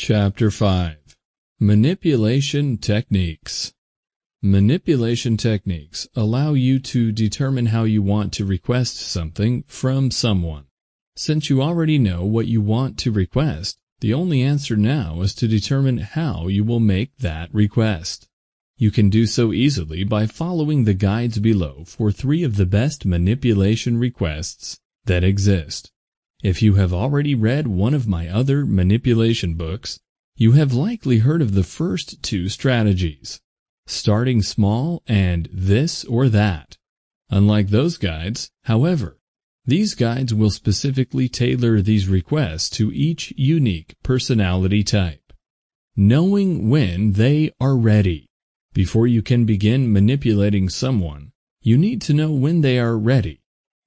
Chapter 5 Manipulation Techniques Manipulation techniques allow you to determine how you want to request something from someone. Since you already know what you want to request, the only answer now is to determine how you will make that request. You can do so easily by following the guides below for three of the best manipulation requests that exist. If you have already read one of my other manipulation books, you have likely heard of the first two strategies, starting small and this or that. Unlike those guides, however, these guides will specifically tailor these requests to each unique personality type. Knowing when they are ready. Before you can begin manipulating someone, you need to know when they are ready.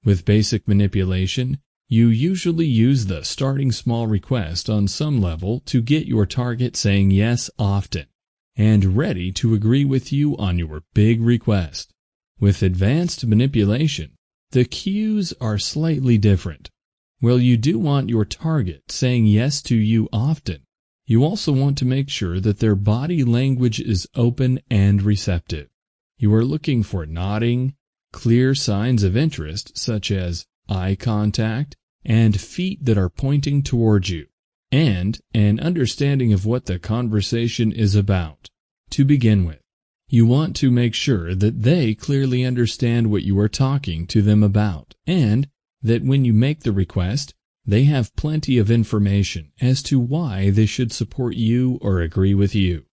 With basic manipulation, you usually use the starting small request on some level to get your target saying yes often and ready to agree with you on your big request. With advanced manipulation, the cues are slightly different. While you do want your target saying yes to you often, you also want to make sure that their body language is open and receptive. You are looking for nodding, clear signs of interest such as eye contact, and feet that are pointing towards you, and an understanding of what the conversation is about. To begin with, you want to make sure that they clearly understand what you are talking to them about, and that when you make the request, they have plenty of information as to why they should support you or agree with you.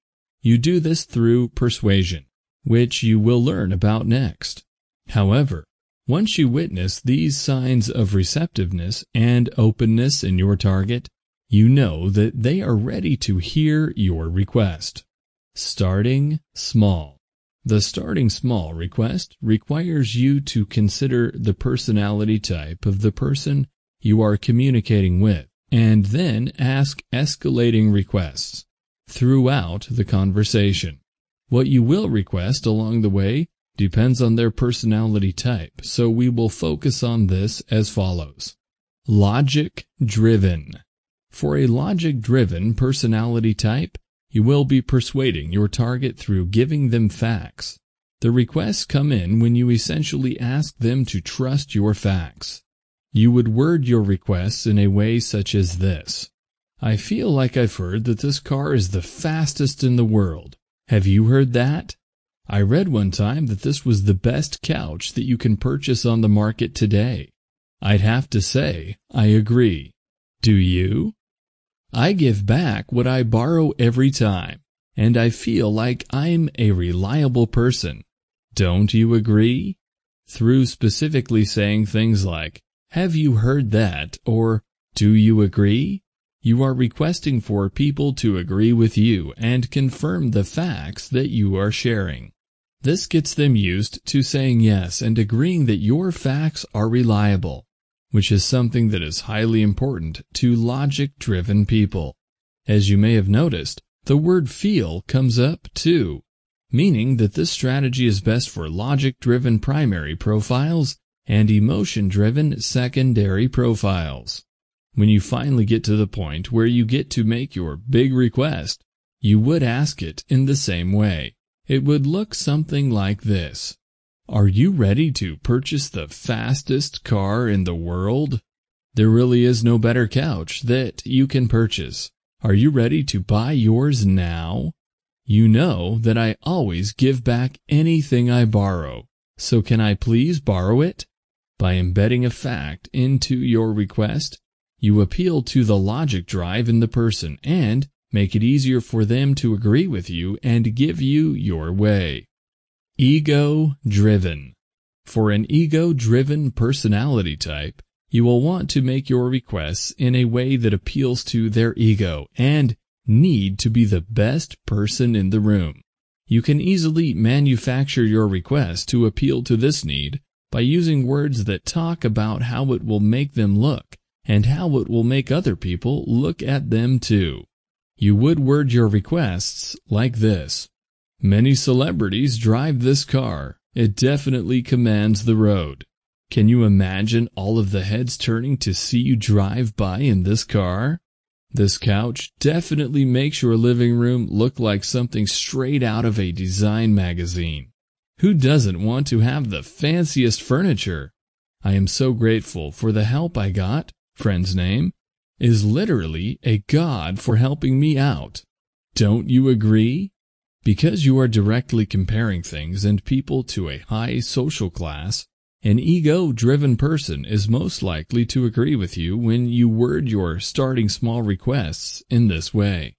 You do this through persuasion, which you will learn about next. However, once you witness these signs of receptiveness and openness in your target, you know that they are ready to hear your request. Starting small. The starting small request requires you to consider the personality type of the person you are communicating with and then ask escalating requests throughout the conversation. What you will request along the way depends on their personality type, so we will focus on this as follows. Logic driven. For a logic driven personality type, you will be persuading your target through giving them facts. The requests come in when you essentially ask them to trust your facts. You would word your requests in a way such as this. I feel like I've heard that this car is the fastest in the world. Have you heard that? I read one time that this was the best couch that you can purchase on the market today. I'd have to say, I agree. Do you? I give back what I borrow every time, and I feel like I'm a reliable person. Don't you agree? Through specifically saying things like, have you heard that, or do you agree? You are requesting for people to agree with you and confirm the facts that you are sharing. This gets them used to saying yes and agreeing that your facts are reliable, which is something that is highly important to logic-driven people. As you may have noticed, the word feel comes up too, meaning that this strategy is best for logic-driven primary profiles and emotion-driven secondary profiles. When you finally get to the point where you get to make your big request, you would ask it in the same way. It would look something like this. Are you ready to purchase the fastest car in the world? There really is no better couch that you can purchase. Are you ready to buy yours now? You know that I always give back anything I borrow, so can I please borrow it? By embedding a fact into your request, you appeal to the logic drive in the person and Make it easier for them to agree with you and give you your way. Ego driven. For an ego driven personality type, you will want to make your requests in a way that appeals to their ego and need to be the best person in the room. You can easily manufacture your request to appeal to this need by using words that talk about how it will make them look and how it will make other people look at them too. You would word your requests like this. Many celebrities drive this car. It definitely commands the road. Can you imagine all of the heads turning to see you drive by in this car? This couch definitely makes your living room look like something straight out of a design magazine. Who doesn't want to have the fanciest furniture? I am so grateful for the help I got. Friend's name is literally a god for helping me out. Don't you agree? Because you are directly comparing things and people to a high social class, an ego-driven person is most likely to agree with you when you word your starting small requests in this way.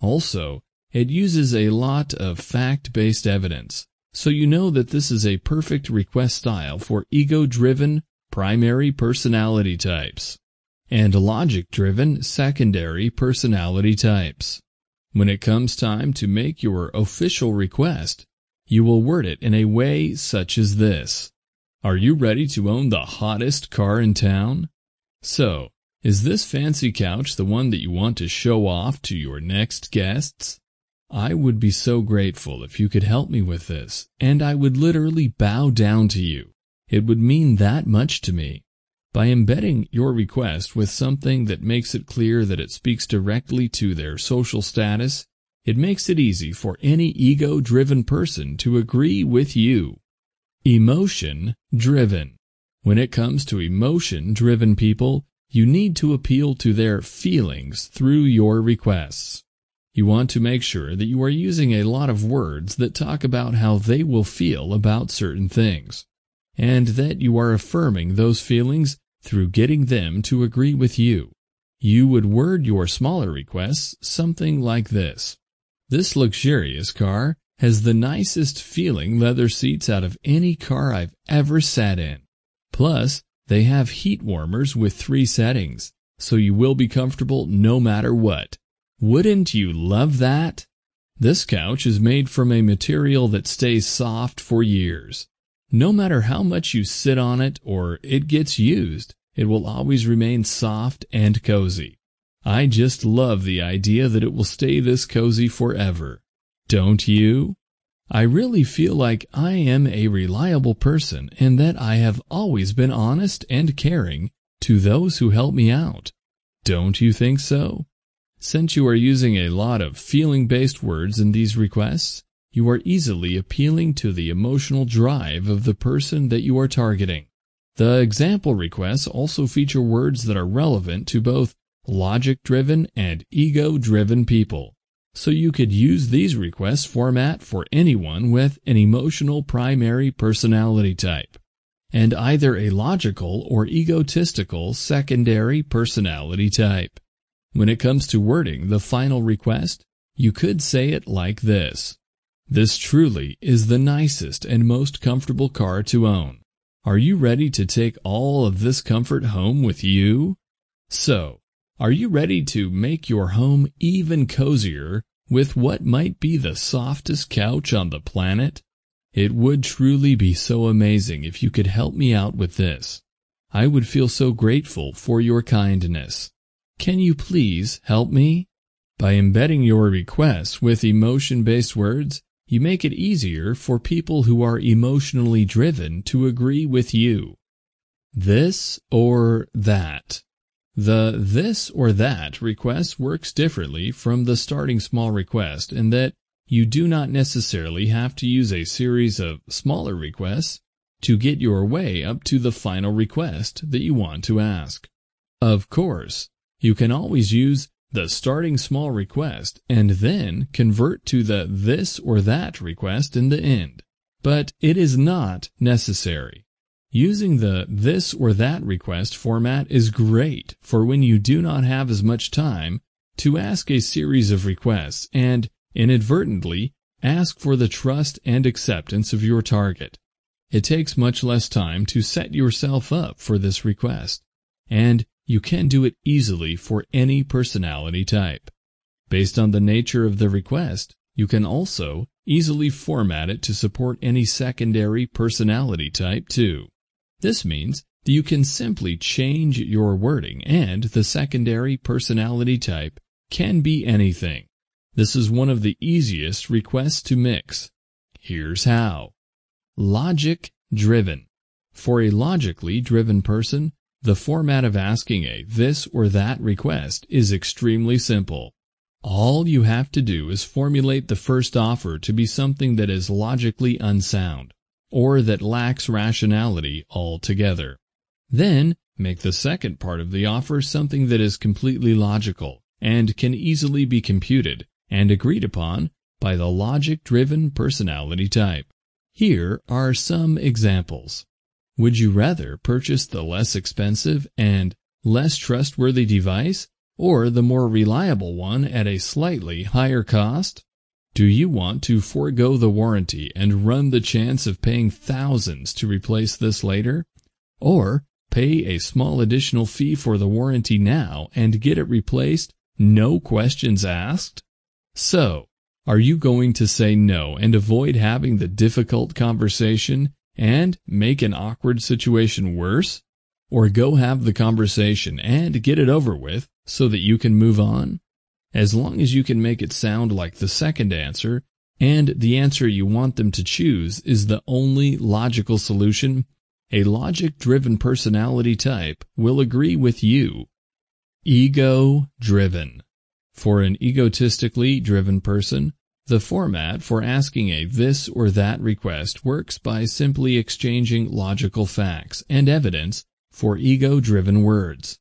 Also, it uses a lot of fact-based evidence, so you know that this is a perfect request style for ego-driven primary personality types and logic-driven secondary personality types. When it comes time to make your official request, you will word it in a way such as this. Are you ready to own the hottest car in town? So, is this fancy couch the one that you want to show off to your next guests? I would be so grateful if you could help me with this, and I would literally bow down to you. It would mean that much to me. By embedding your request with something that makes it clear that it speaks directly to their social status, it makes it easy for any ego-driven person to agree with you. Emotion-driven. When it comes to emotion-driven people, you need to appeal to their feelings through your requests. You want to make sure that you are using a lot of words that talk about how they will feel about certain things, and that you are affirming those feelings through getting them to agree with you. You would word your smaller requests something like this. This luxurious car has the nicest feeling leather seats out of any car I've ever sat in. Plus, they have heat warmers with three settings, so you will be comfortable no matter what. Wouldn't you love that? This couch is made from a material that stays soft for years. No matter how much you sit on it or it gets used, it will always remain soft and cozy. I just love the idea that it will stay this cozy forever. Don't you? I really feel like I am a reliable person and that I have always been honest and caring to those who help me out. Don't you think so? Since you are using a lot of feeling-based words in these requests, you are easily appealing to the emotional drive of the person that you are targeting. The example requests also feature words that are relevant to both logic-driven and ego-driven people. So you could use these requests format for anyone with an emotional primary personality type, and either a logical or egotistical secondary personality type. When it comes to wording the final request, you could say it like this. This truly is the nicest and most comfortable car to own. Are you ready to take all of this comfort home with you? So, are you ready to make your home even cozier with what might be the softest couch on the planet? It would truly be so amazing if you could help me out with this. I would feel so grateful for your kindness. Can you please help me? By embedding your requests with emotion-based words, you make it easier for people who are emotionally driven to agree with you. This or that. The this or that request works differently from the starting small request in that you do not necessarily have to use a series of smaller requests to get your way up to the final request that you want to ask. Of course, you can always use the starting small request and then convert to the this or that request in the end. But it is not necessary. Using the this or that request format is great for when you do not have as much time to ask a series of requests and inadvertently ask for the trust and acceptance of your target. It takes much less time to set yourself up for this request, and you can do it easily for any personality type. Based on the nature of the request, you can also easily format it to support any secondary personality type too. This means that you can simply change your wording and the secondary personality type can be anything. This is one of the easiest requests to mix. Here's how. Logic driven. For a logically driven person, The format of asking a this or that request is extremely simple. All you have to do is formulate the first offer to be something that is logically unsound, or that lacks rationality altogether. Then, make the second part of the offer something that is completely logical, and can easily be computed and agreed upon by the logic-driven personality type. Here are some examples. Would you rather purchase the less expensive and less trustworthy device or the more reliable one at a slightly higher cost? Do you want to forego the warranty and run the chance of paying thousands to replace this later? Or pay a small additional fee for the warranty now and get it replaced, no questions asked? So, are you going to say no and avoid having the difficult conversation and make an awkward situation worse? Or go have the conversation and get it over with so that you can move on? As long as you can make it sound like the second answer, and the answer you want them to choose is the only logical solution, a logic-driven personality type will agree with you. Ego-driven. For an egotistically driven person, the format for asking a this or that request works by simply exchanging logical facts and evidence for ego-driven words.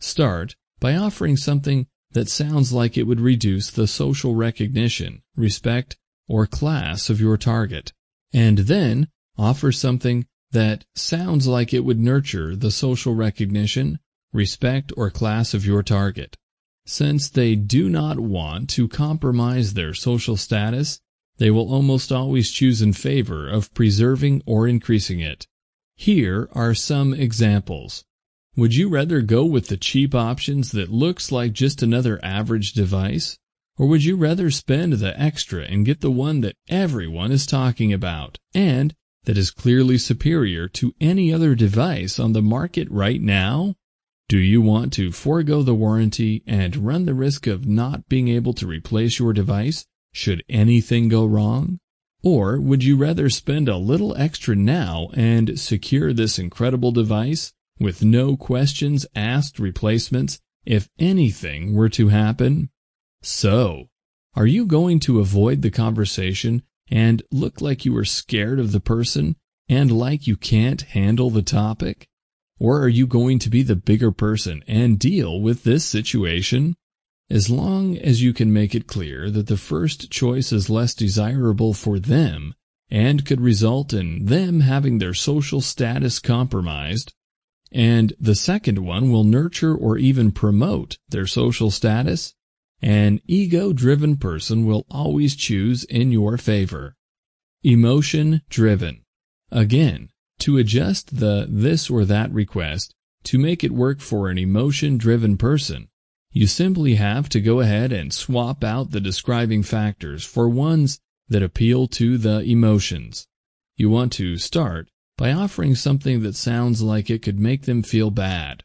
Start by offering something that sounds like it would reduce the social recognition, respect, or class of your target, and then offer something that sounds like it would nurture the social recognition, respect, or class of your target. Since they do not want to compromise their social status, they will almost always choose in favor of preserving or increasing it. Here are some examples. Would you rather go with the cheap options that looks like just another average device? Or would you rather spend the extra and get the one that everyone is talking about and that is clearly superior to any other device on the market right now? Do you want to forego the warranty and run the risk of not being able to replace your device should anything go wrong? Or would you rather spend a little extra now and secure this incredible device with no questions asked replacements if anything were to happen? So, are you going to avoid the conversation and look like you are scared of the person and like you can't handle the topic? Or are you going to be the bigger person and deal with this situation? As long as you can make it clear that the first choice is less desirable for them and could result in them having their social status compromised, and the second one will nurture or even promote their social status, an ego-driven person will always choose in your favor. Emotion-driven. Again, to adjust the this or that request to make it work for an emotion-driven person, you simply have to go ahead and swap out the describing factors for ones that appeal to the emotions. You want to start by offering something that sounds like it could make them feel bad,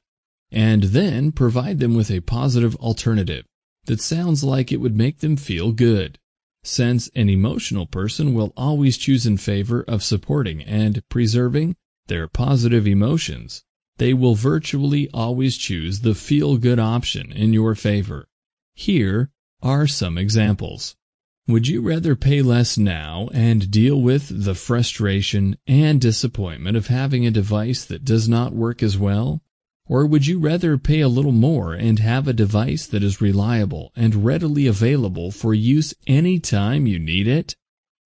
and then provide them with a positive alternative that sounds like it would make them feel good since an emotional person will always choose in favor of supporting and preserving their positive emotions. They will virtually always choose the feel-good option in your favor. Here are some examples. Would you rather pay less now and deal with the frustration and disappointment of having a device that does not work as well? Or would you rather pay a little more and have a device that is reliable and readily available for use any time you need it?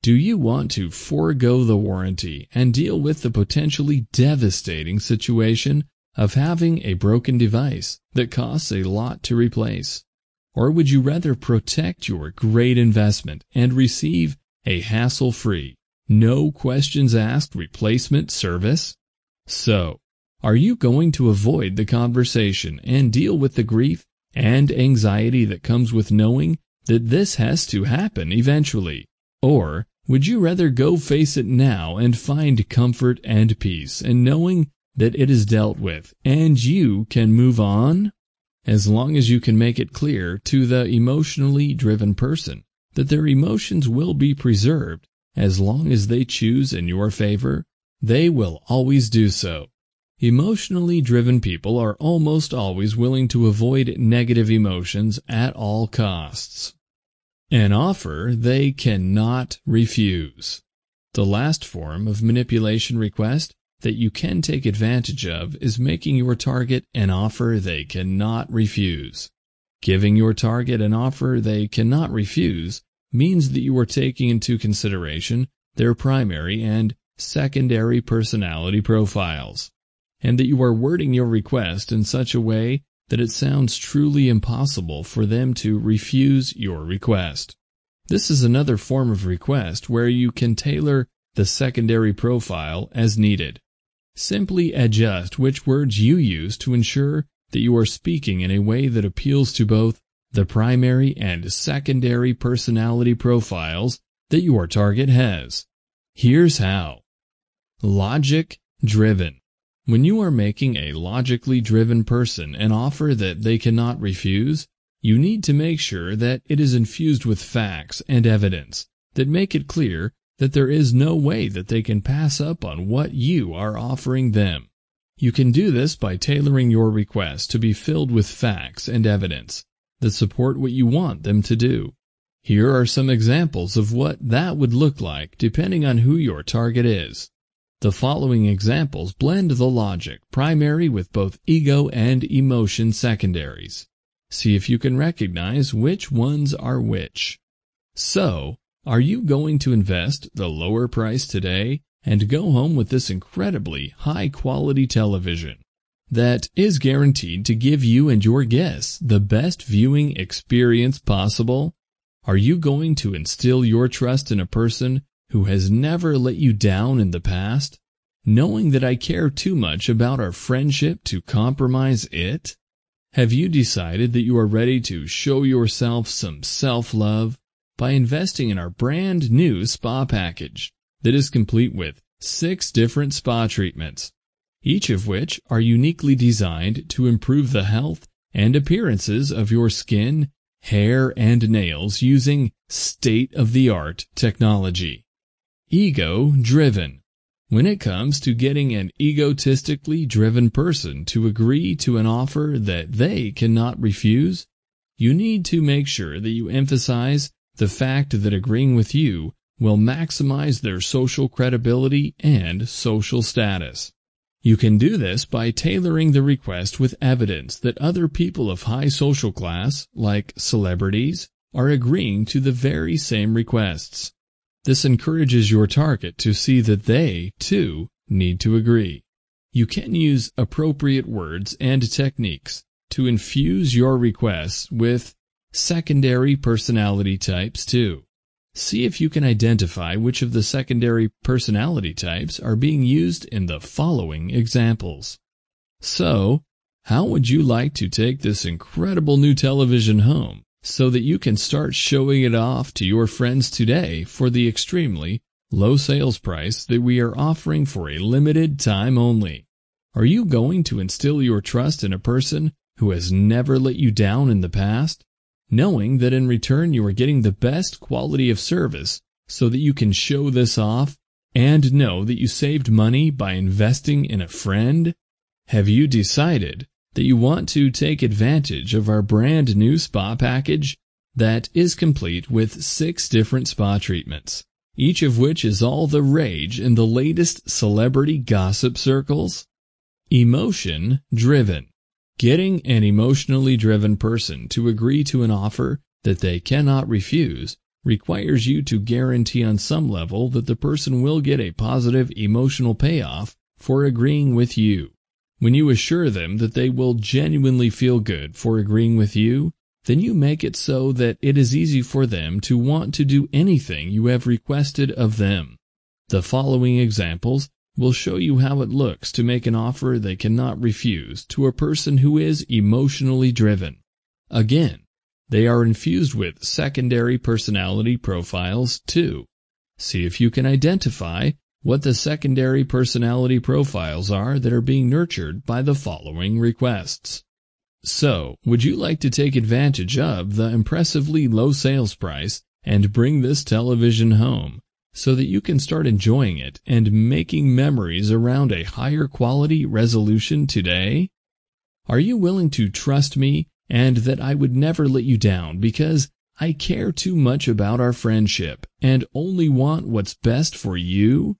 Do you want to forego the warranty and deal with the potentially devastating situation of having a broken device that costs a lot to replace? Or would you rather protect your great investment and receive a hassle-free, no questions asked replacement service? So, are you going to avoid the conversation and deal with the grief and anxiety that comes with knowing that this has to happen eventually? Or would you rather go face it now and find comfort and peace in knowing that it is dealt with and you can move on? As long as you can make it clear to the emotionally driven person that their emotions will be preserved as long as they choose in your favor, they will always do so. Emotionally driven people are almost always willing to avoid negative emotions at all costs. An offer they cannot refuse. The last form of manipulation request that you can take advantage of is making your target an offer they cannot refuse. Giving your target an offer they cannot refuse means that you are taking into consideration their primary and secondary personality profiles, and that you are wording your request in such a way that it sounds truly impossible for them to refuse your request. This is another form of request where you can tailor the secondary profile as needed. Simply adjust which words you use to ensure that you are speaking in a way that appeals to both the primary and secondary personality profiles that your target has. Here's how. Logic driven. When you are making a logically driven person an offer that they cannot refuse, you need to make sure that it is infused with facts and evidence that make it clear that there is no way that they can pass up on what you are offering them. You can do this by tailoring your request to be filled with facts and evidence that support what you want them to do. Here are some examples of what that would look like depending on who your target is. The following examples blend the logic primary with both ego and emotion secondaries. See if you can recognize which ones are which. So, are you going to invest the lower price today and go home with this incredibly high quality television that is guaranteed to give you and your guests the best viewing experience possible? Are you going to instill your trust in a person who has never let you down in the past, knowing that I care too much about our friendship to compromise it? Have you decided that you are ready to show yourself some self-love by investing in our brand new spa package that is complete with six different spa treatments, each of which are uniquely designed to improve the health and appearances of your skin, hair, and nails using state-of-the-art technology. Ego-driven. When it comes to getting an egotistically driven person to agree to an offer that they cannot refuse, you need to make sure that you emphasize the fact that agreeing with you will maximize their social credibility and social status. You can do this by tailoring the request with evidence that other people of high social class, like celebrities, are agreeing to the very same requests. This encourages your target to see that they, too, need to agree. You can use appropriate words and techniques to infuse your requests with secondary personality types too. See if you can identify which of the secondary personality types are being used in the following examples. So, how would you like to take this incredible new television home so that you can start showing it off to your friends today for the extremely low sales price that we are offering for a limited time only? Are you going to instill your trust in a person who has never let you down in the past? knowing that in return you are getting the best quality of service so that you can show this off and know that you saved money by investing in a friend? Have you decided that you want to take advantage of our brand new spa package that is complete with six different spa treatments, each of which is all the rage in the latest celebrity gossip circles? Emotion driven. Getting an emotionally driven person to agree to an offer that they cannot refuse requires you to guarantee on some level that the person will get a positive emotional payoff for agreeing with you. When you assure them that they will genuinely feel good for agreeing with you, then you make it so that it is easy for them to want to do anything you have requested of them. The following examples will show you how it looks to make an offer they cannot refuse to a person who is emotionally driven. Again, they are infused with secondary personality profiles too. See if you can identify what the secondary personality profiles are that are being nurtured by the following requests. So, would you like to take advantage of the impressively low sales price and bring this television home so that you can start enjoying it and making memories around a higher quality resolution today? Are you willing to trust me and that I would never let you down because I care too much about our friendship and only want what's best for you?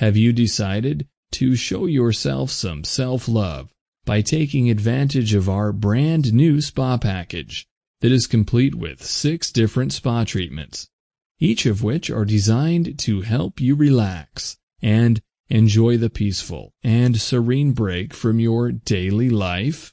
Have you decided to show yourself some self-love by taking advantage of our brand new spa package that is complete with six different spa treatments, each of which are designed to help you relax and enjoy the peaceful and serene break from your daily life?